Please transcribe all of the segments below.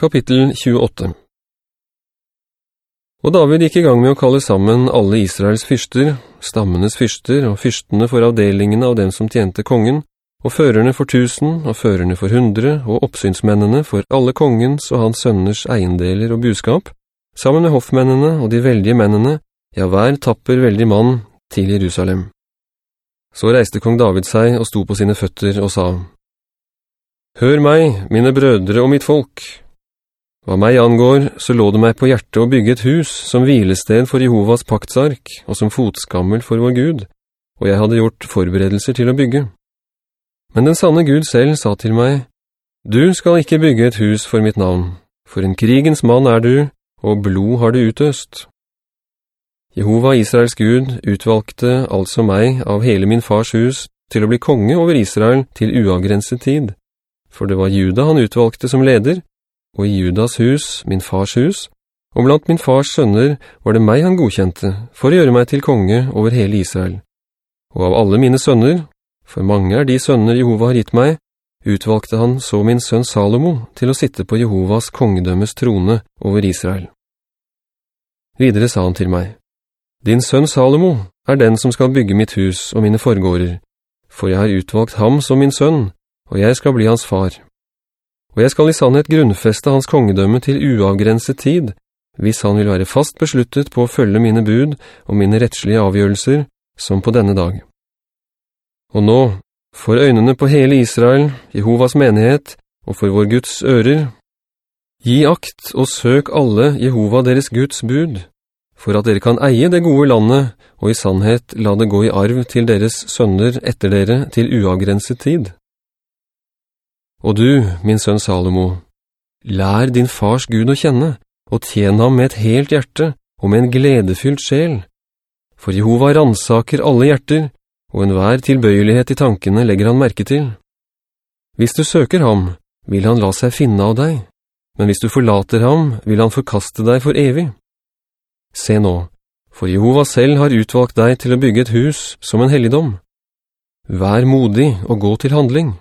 Kapittel 28 Og David gikk i gang med å kalle sammen alle Israels fyrster, stammenes fyrster og fyrstene for avdelingene av dem som tjente kongen, og førerne for tusen, og førerne for hundre, og oppsynsmennene for alle kongens og hans sønners eiendeler og buskap, sammen med hoffmennene og de veldige mennene, ja, hver tapper veldig mann, til Jerusalem. Så reiste kong David seg og sto på sine føtter og sa, «Hør meg, mine brødre og mitt folk!» Hva meg angår, så lå det meg på hjertet å bygge et hus som hvilested for Jehovas paktsark og som fotskammel for vår Gud, og jeg hadde gjort forberedelser til å bygge. Men den sanne Gud selv sa til meg, «Du skal ikke bygge et hus for mitt navn, for en krigens mann er du, og blod har du utøst.» Jehova Israels Gud utvalgte altså meg av hele min fars hus til å bli konge over Israel til uavgrenset tid, for det var juda han utvalgte som leder, og i Judas hus, min fars hus, og blant min fars sønner var det meg han godkjente, for å gjøre meg til konge over hele Israel. Og av alle mine sønner, for mange er de sønner Jehova har gitt meg, utvalgte han så min sønn Salomo til å sitte på Jehovas kongedømmes trone over Israel. Videre sa han til meg, «Din sønn Salomo er den som skal bygge mitt hus og mine forgårder, for jeg har utvalgt ham som min sønn, og jeg skal bli hans far.» Og jeg skal i sannhet grunnfeste hans kongedømme til uavgrenset tid, hvis han vil være fast besluttet på å følge mine bud og mine rettslige avgjørelser, som på denne dag. Og nå, for øynene på hele Israel, Jehovas menighet, og for vår Guds ører, gi akt og søk alle Jehova deres Guds bud, for at dere kan eie det gode landet, og i sannhet la det gå i arv til deres sønner etter dere til uavgrenset tid.» Og du, min sønn Salomo, lær din fars Gud å kjenne, og tjen ham med et helt hjerte og med en gledefylt sjel. For Jehova ransaker alle hjerter, og enhver tilbøyelighet i tankene legger han merke til. Hvis du søker ham, vil han la seg finne av deg, men hvis du forlater ham, vil han forkaste deg for evig. Se nå, for Jehova selv har utvalgt deg til å bygge et hus som en helligdom. Vær modig og gå til handling.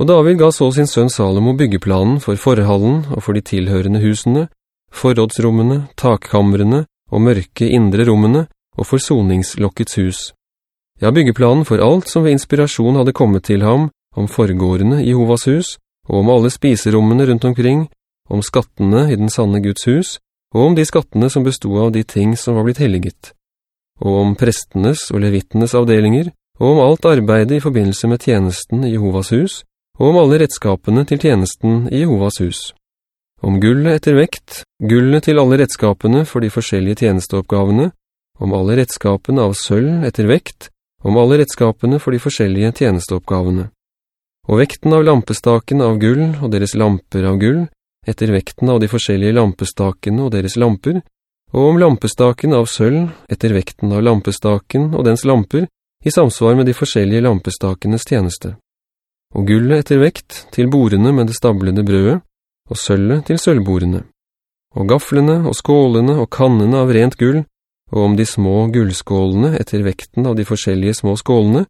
Og David ga så sin sønn Salomo byggeplanen for forhallen og for de tilhørende husene, forrådsrommene, takkamrene og mørke indre rommene og for soningslokkets hus. Ja, byggeplanen for alt som ved inspirasjon hadde kommet til ham, om forgårdene i Hovas hus, og om alle spiserommene rundt omkring, om skattene i den sanne Guds hus, og om de skattene som bestod av de ting som var blitt helliget, og om prestenes og levittenes avdelinger, og om alt arbeidet i forbindelse med tjenesten i Jehovas hus, og om alle redskapene til tjenesten i Jehovas hus. Om gullet etter vekt, gullet til alle redskapene for de forskjellige tjenesteoppgavene, om alle redskapene av sølv etter vekt, om alle redskapene for de forskjellige tjenesteoppgavene. Og vekten av lampestaken av gull og deres lamper av gull, etter vekten av de forskjellige lampestakene og deres lamper, og om lampestaken av sølv, etter vekten av lampestaken og dens lamper, i samsvar med de forskjellige lampestakenes tjeneste og gullet etter vekt til bordene med det stablede brødet, og sølvet til sølvbordene, og gaflene og skålene og kannene av rent gull, og om de små gullskålene etter vekten av de forskjellige små skålene,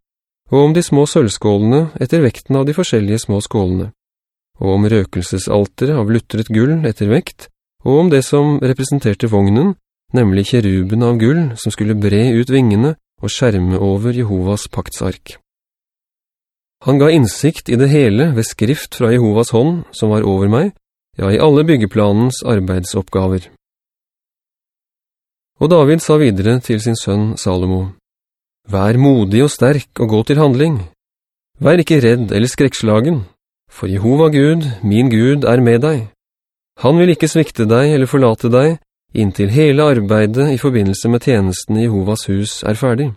og om de små sølvskålene etter vekten av de forskjellige små skålene, og om røkelsesaltere av luttret gull etter vekt, og om det som representerte vognen, nemlig kjeruben av gull som skulle bre ut vingene og skjerme over Jehovas paktsark. Han ga innsikt i det hele ved skrift fra Jehovas hånd, som var over meg, ja, i alle byggeplanens arbeidsoppgaver. Og David sa videre til sin sønn Salomo, «Vær modig og sterk og gå til handling. Vær ikke redd eller skrekslagen, for Jehova Gud, min Gud, er med deg. Han vil ikke svikte deg eller forlate deg, inntil hele arbeidet i forbindelse med tjenesten i Jehovas hus er ferdig.»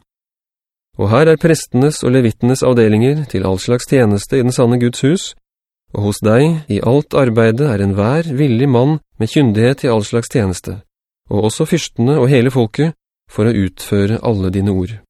Og her er prestenes og levittenes avdelinger til all slags tjeneste i den sanne Guds hus, og hos deg i alt arbeidet er en hver villig mann med kyndighet til all slags tjeneste, og også fyrstene og hele folket for å utføre alle dine ord.